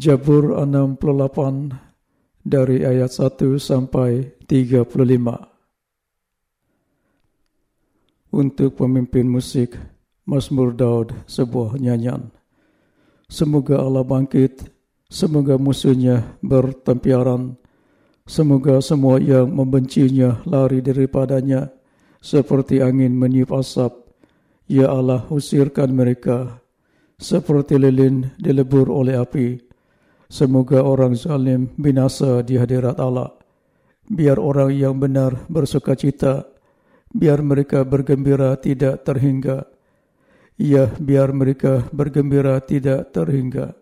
Jabur 68 dari ayat 1 sampai 35 Untuk pemimpin musik Mazmur Daud sebuah nyanyian. Semoga Allah bangkit Semoga musuhnya bertempiaran Semoga semua yang membencinya lari daripadanya Seperti angin meniup asap. Ya Allah usirkan mereka Seperti lilin dilebur oleh api Semoga orang zalim binasa di hadirat Allah. Biar orang yang benar bersuka cita. Biar mereka bergembira tidak terhingga. Ya, biar mereka bergembira tidak terhingga.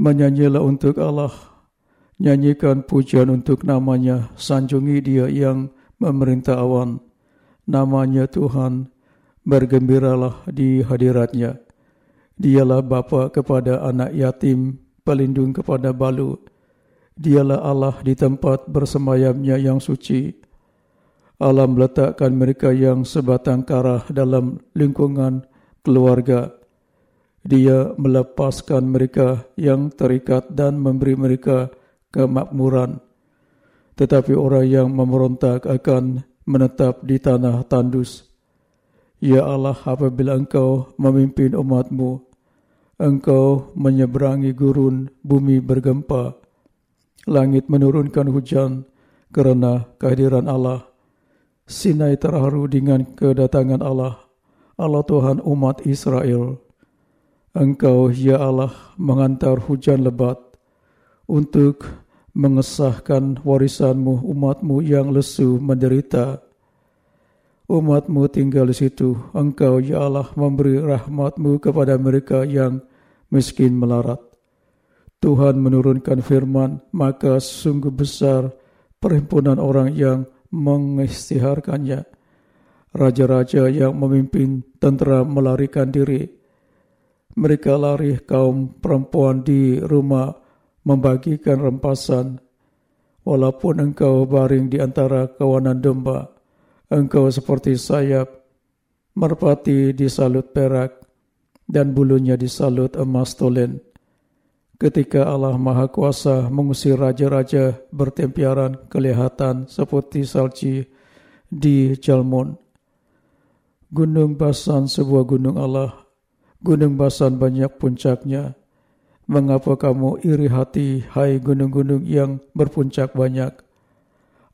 Menyanyilah untuk Allah. Nyanyikan pujian untuk namanya. Sanjungi dia yang memerintah awan. Namanya Tuhan. Bergembiralah di hadiratnya. Dialah bapa kepada anak yatim pelindung kepada balu. Dialah Allah di tempat bersemayamnya yang suci. Allah meletakkan mereka yang sebatang karah dalam lingkungan keluarga. Dia melepaskan mereka yang terikat dan memberi mereka kemakmuran. Tetapi orang yang memerontak akan menetap di tanah tandus. Ya Allah, apabila engkau memimpin umatmu, Engkau menyeberangi gurun bumi bergempa. Langit menurunkan hujan kerana kehadiran Allah. Sinai terharu dengan kedatangan Allah. Allah Tuhan umat Israel. Engkau, ya Allah, mengantar hujan lebat untuk mengesahkan warisanmu umatmu yang lesu menderita. Umatmu tinggal di situ. Engkau, ya Allah, memberi rahmatmu kepada mereka yang miskin melarat. Tuhan menurunkan firman, maka sungguh besar perhimpunan orang yang mengistiharkannya. Raja-raja yang memimpin tentera melarikan diri. Mereka lari kaum perempuan di rumah membagikan rempasan. Walaupun engkau baring di antara kawanan domba, engkau seperti sayap, merpati di salut perak, dan bulunya disalut emas tolen. Ketika Allah Maha Kuasa mengusir raja-raja bertempiaran kelihatan seperti salji di Jalmon. Gunung Basan sebuah gunung Allah. Gunung Basan banyak puncaknya. Mengapa kamu iri hati, hai gunung-gunung yang berpuncak banyak?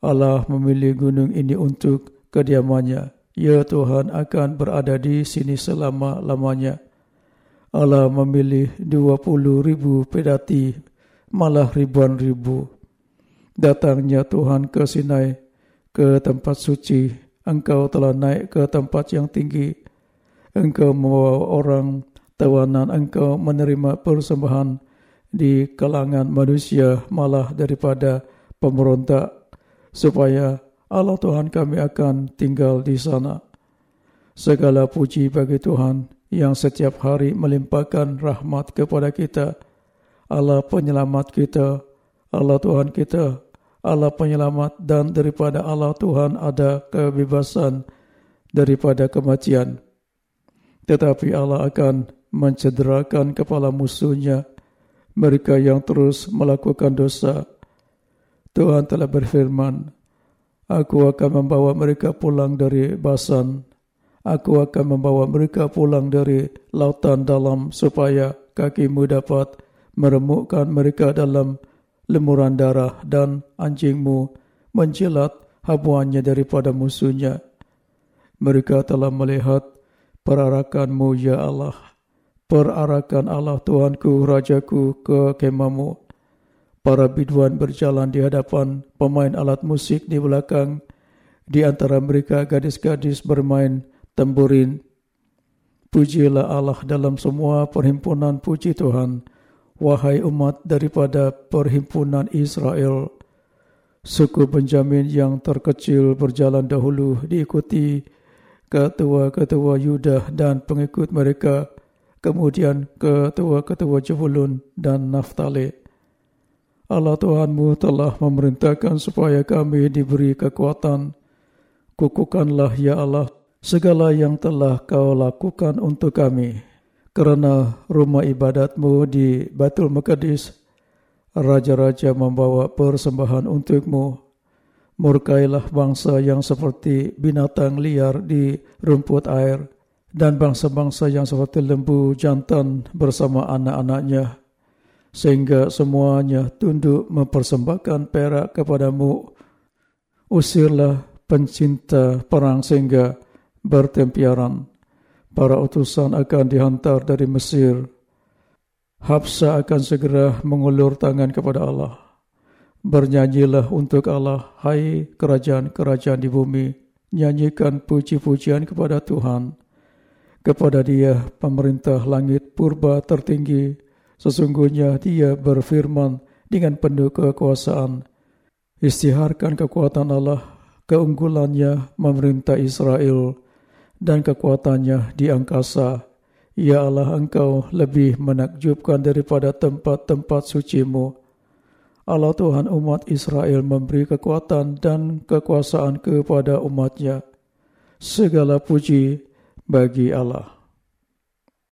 Allah memilih gunung ini untuk kediamannya. Ya Tuhan akan berada di sini selama-lamanya. Allah memilih dua puluh ribu pedati, malah ribuan ribu. Datangnya Tuhan ke Sinai, ke tempat suci. Engkau telah naik ke tempat yang tinggi. Engkau membawa orang tawanan. Engkau menerima persembahan di kalangan manusia malah daripada pemberontak. Supaya Allah Tuhan kami akan tinggal di sana. Segala puji bagi Tuhan yang setiap hari melimpahkan rahmat kepada kita. Allah penyelamat kita, Allah Tuhan kita, Allah penyelamat dan daripada Allah Tuhan ada kebebasan daripada kematian. Tetapi Allah akan mencederakan kepala musuhnya, mereka yang terus melakukan dosa. Tuhan telah berfirman, Aku akan membawa mereka pulang dari Basan Aku akan membawa mereka pulang dari lautan dalam supaya kakimu dapat meremukkan mereka dalam lemuran darah dan anjingmu menjilat habuannya daripada musuhnya. Mereka telah melihat perarakanmu, Ya Allah. Perarakan Allah Tuhanku, Rajaku ke kemamu. Para biduan berjalan di hadapan pemain alat musik di belakang. Di antara mereka gadis-gadis bermain temburin. Pujilah Allah dalam semua perhimpunan puji Tuhan. Wahai umat daripada perhimpunan Israel. Suku Benjamin yang terkecil berjalan dahulu diikuti ketua-ketua Yudah dan pengikut mereka. Kemudian ketua-ketua Jebulun dan Naftali. Allah Tuhanmu telah memerintahkan supaya kami diberi kekuatan. Kukukanlah ya Allah segala yang telah kau lakukan untuk kami. kerana rumah ibadatmu di Batul Maqdis, raja-raja membawa persembahan untukmu. Murkailah bangsa yang seperti binatang liar di rumput air dan bangsa-bangsa yang seperti lembu jantan bersama anak-anaknya sehingga semuanya tunduk mempersembahkan perak kepadamu. Usirlah pencinta perang sehingga bertempiaran para utusan akan dihantar dari Mesir. Hafsa akan segera mengulur tangan kepada Allah. Bernyanyilah untuk Allah, hai kerajaan-kerajaan di bumi. Nyanyikan puji-pujian kepada Tuhan. Kepada dia pemerintah langit purba tertinggi. Sesungguhnya dia berfirman dengan penuh kekuasaan. Istiharkan kekuatan Allah, keunggulannya memerintah Israel dan kekuatannya di angkasa. Ya Allah, engkau lebih menakjubkan daripada tempat-tempat sucimu. Allah Tuhan umat Israel memberi kekuatan dan kekuasaan kepada umatnya. Segala puji bagi Allah.